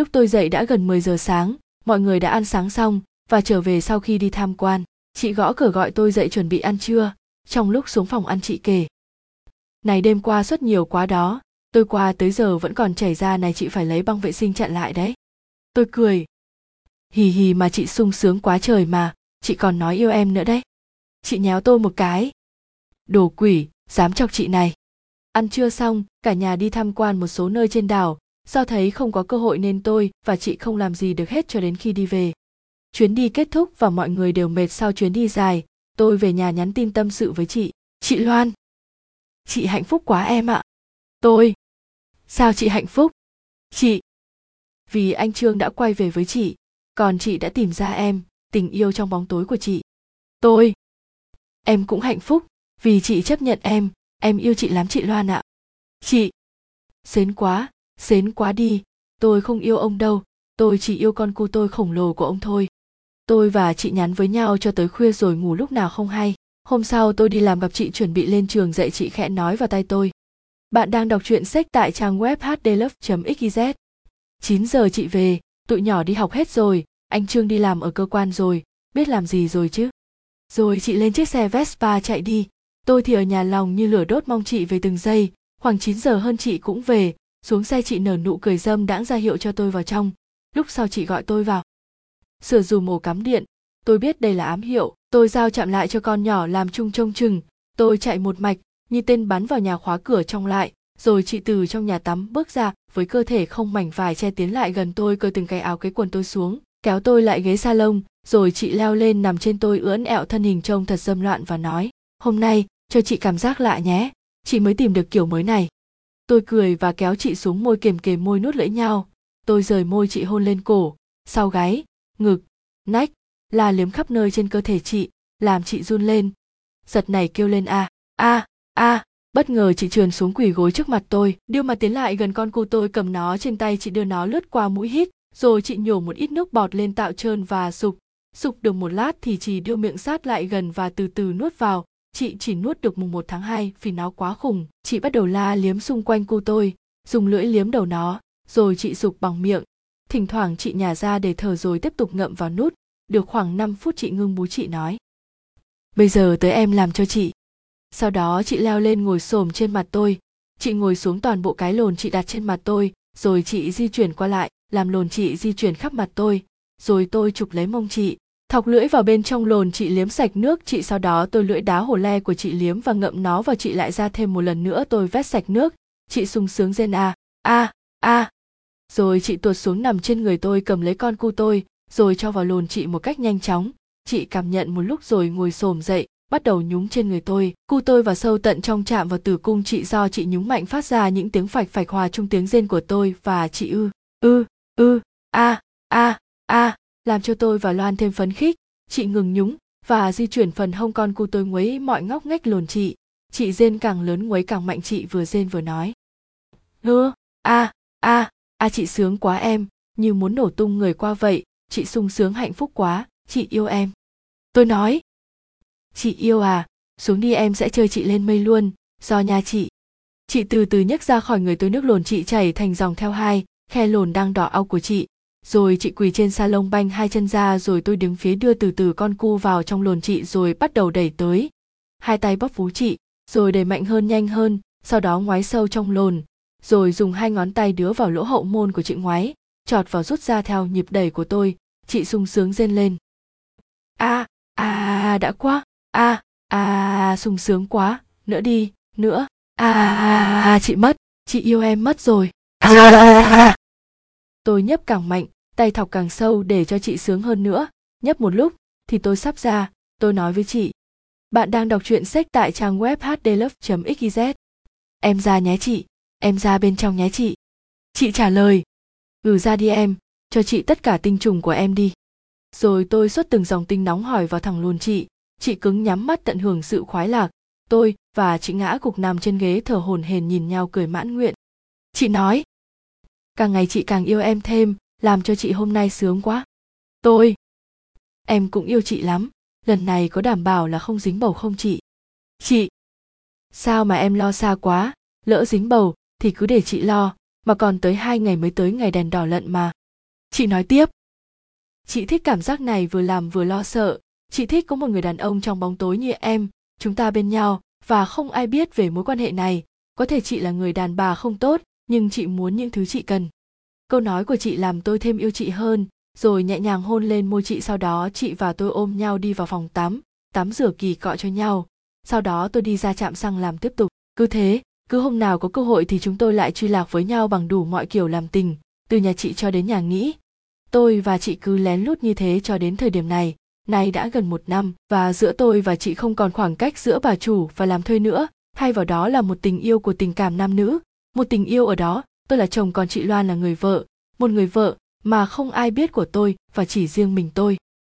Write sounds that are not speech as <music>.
Lúc tôi dậy đã gần 10 giờ sáng, mọi người đã ăn sáng xong và trở về sau khi đi tham quan. Chị gõ cửa gọi tôi dậy chuẩn bị ăn trưa, trong lúc xuống phòng ăn chị kể. Này đêm qua xuất nhiều quá đó, tôi qua tới giờ vẫn còn chảy ra này chị phải lấy băng vệ sinh chặn lại đấy. Tôi cười. Hì hì mà chị sung sướng quá trời mà, chị còn nói yêu em nữa đấy. Chị nhéo tôi một cái. Đồ quỷ, dám chọc chị này. Ăn trưa xong, cả nhà đi tham quan một số nơi trên đảo, do thấy không có cơ hội nên tôi và chị không làm gì được hết cho đến khi đi về. Chuyến đi kết thúc và mọi người đều mệt sau chuyến đi dài, tôi về nhà nhắn tin tâm sự với chị. Chị Loan. Chị hạnh phúc quá em ạ. Tôi. Sao chị hạnh phúc? Chị. Vì anh Trương đã quay về với chị, còn chị đã tìm ra em, tình yêu trong bóng tối của chị. Tôi. Em cũng hạnh phúc, vì chị chấp nhận em, em yêu chị lắm chị Loan ạ. Chị. Xến quá, xến quá đi, tôi không yêu ông đâu, tôi chỉ yêu con cu tôi khổng lồ của ông thôi. Tôi và chị nhắn với nhau cho tới khuya rồi ngủ lúc nào không hay. Hôm sau tôi đi làm gặp chị chuẩn bị lên trường dạy chị khẽ nói vào tay tôi. Bạn đang đọc truyện sách tại trang web hdlove xyz 9 giờ chị về. Tụi nhỏ đi học hết rồi. Anh trương đi làm ở cơ quan rồi. Biết làm gì rồi chứ? Rồi chị lên chiếc xe vespa chạy đi. Tôi thì ở nhà lòng như lửa đốt mong chị về từng giây. Khoảng 9 giờ hơn chị cũng về xuống xe chị nở nụ cười dâm đãng ra hiệu cho tôi vào trong. Lúc sau chị gọi tôi vào. Sửa dùm ổ cắm điện. Tôi biết đây là ám hiệu. Tôi giao chạm lại cho con nhỏ làm chung trông chừng. Tôi chạy một mạch, như tên bắn vào nhà khóa cửa trong lại. Rồi chị từ trong nhà tắm bước ra, với cơ thể không mảnh vải che tiến lại gần tôi cởi từng cái áo cái quần tôi xuống, kéo tôi lại ghế sa lông. rồi chị leo lên nằm trên tôi ưỡn ẹo thân hình trông thật dâm loạn và nói, hôm nay, cho chị cảm giác lạ nhé. Chị mới tìm được kiểu mới này tôi cười và kéo chị xuống môi kềm kềm môi nuốt lưỡi nhau. Tôi rời môi chị hôn lên cổ, sau gáy, ngực, nách, la liếm khắp nơi trên cơ thể chị, làm chị run lên. Giật này kêu lên a a a, bất ngờ chị trườn xuống quỳ gối trước mặt tôi. Đưa mặt tiến lại gần con cu tôi cầm nó trên tay chị đưa nó lướt qua mũi hít, rồi chị nhổ một ít nước bọt lên tạo trơn và sục sục được một lát thì chị đưa miệng sát lại gần và từ từ nuốt vào chị chỉ nuốt được mùng 1 tháng 2 vì nó quá khủng. Chị bắt đầu la liếm xung quanh cu tôi, dùng lưỡi liếm đầu nó, rồi chị sụp bằng miệng. Thỉnh thoảng chị nhả ra để thở rồi tiếp tục ngậm vào nút. Được khoảng 5 phút chị ngưng bú chị nói. Bây giờ tới em làm cho chị. Sau đó chị leo lên ngồi xổm trên mặt tôi. Chị ngồi xuống toàn bộ cái lồn chị đặt trên mặt tôi, rồi chị di chuyển qua lại, làm lồn chị di chuyển khắp mặt tôi. Rồi tôi chụp lấy mông chị thọc lưỡi vào bên trong lồn, chị liếm sạch nước. Chị sau đó tôi lưỡi đá hồ le của chị liếm và ngậm nó vào chị lại ra thêm một lần nữa. Tôi vét sạch nước. Chị sung sướng rên a. A a. Rồi chị tuột xuống nằm trên người tôi, cầm lấy con cu tôi, rồi cho vào lồn chị một cách nhanh chóng. Chị cảm nhận một lúc rồi ngồi xổm dậy, bắt đầu nhúng trên người tôi. Cu tôi vào sâu tận trong chạm vào tử cung chị do chị nhúng mạnh phát ra những tiếng phạch phạch hòa chung tiếng rên của tôi và chị ư ư ư, a làm cho tôi và loan thêm phấn khích. Chị ngừng nhúng và di chuyển phần hông con cu tôi nguấy mọi ngóc ngách lồn chị. Chị rên càng lớn nguấy càng mạnh chị vừa rên vừa nói. Hứa a a a chị sướng quá em. Như muốn nổ tung người qua vậy, chị sung sướng hạnh phúc quá. Chị yêu em. Tôi nói. Chị yêu à xuống đi em sẽ chơi chị lên mây luôn. Do nhà chị. Chị từ từ nhấc ra khỏi người tôi nước lồn chị chảy thành dòng theo hai, khe lồn đang đỏ au của chị rồi chị quỳ trên salon banh hai chân ra rồi tôi đứng phía đưa từ từ con cu vào trong lồn chị rồi bắt đầu đẩy tới. Hai tay bóp vú chị rồi đẩy mạnh hơn nhanh hơn sau đó ngoái sâu trong lồn. Rồi dùng hai ngón tay đứa vào lỗ hậu môn của chị ngoái chọt vào rút ra theo nhịp đẩy của tôi. Chị sung sướng rên lên. A a à, đã quá. A a sung sướng quá. Nữa đi nữa. A a chị mất. Chị yêu em mất rồi. à, <laughs> tôi nhấp càng mạnh, tay thọc càng sâu để cho chị sướng hơn nữa. Nhấp một lúc, thì tôi sắp ra. Tôi nói với chị, bạn đang đọc truyện sách tại trang web hdlove xyz em ra nhé chị, em ra bên trong nhé chị. Chị trả lời "Gửi ra đi em, cho chị tất cả tinh trùng của em đi. Rồi tôi xuất từng dòng tinh nóng hỏi vào thẳng luôn chị. Chị cứng nhắm mắt tận hưởng sự khoái lạc. Tôi và chị ngã cục nằm trên ghế thở hổn hển nhìn nhau cười mãn nguyện. Chị nói càng ngày chị càng yêu em thêm, làm cho chị hôm nay sướng quá. Tôi, em cũng yêu chị lắm, lần này có đảm bảo là không dính bầu không chị? Chị, sao mà em lo xa quá, lỡ dính bầu thì cứ để chị lo, mà còn tới hai ngày mới tới ngày đèn đỏ lận mà. Chị nói tiếp. Chị thích cảm giác này vừa làm vừa lo sợ, chị thích có một người đàn ông trong bóng tối như em, chúng ta bên nhau, và không ai biết về mối quan hệ này, có thể chị là người đàn bà không tốt nhưng chị muốn những thứ chị cần. Câu nói của chị làm tôi thêm yêu chị hơn, rồi nhẹ nhàng hôn lên môi chị, sau đó chị và tôi ôm nhau đi vào phòng tắm tắm rửa kỳ cọ cho nhau. Sau đó tôi đi ra trạm xăng làm tiếp tục. Cứ thế, cứ hôm nào có cơ hội thì chúng tôi lại truy lạc với nhau bằng đủ mọi kiểu làm tình, từ nhà chị cho đến nhà nghĩ tôi và chị cứ lén lút như thế cho đến thời điểm này. Nay đã gần một năm, và giữa tôi và chị không còn khoảng cách giữa bà chủ và làm thuê nữa, thay vào đó là một tình yêu của tình cảm nam nữ một tình yêu ở đó, tôi là chồng còn chị loan là người vợ. Một người vợ mà không ai biết của tôi và chỉ riêng mình tôi.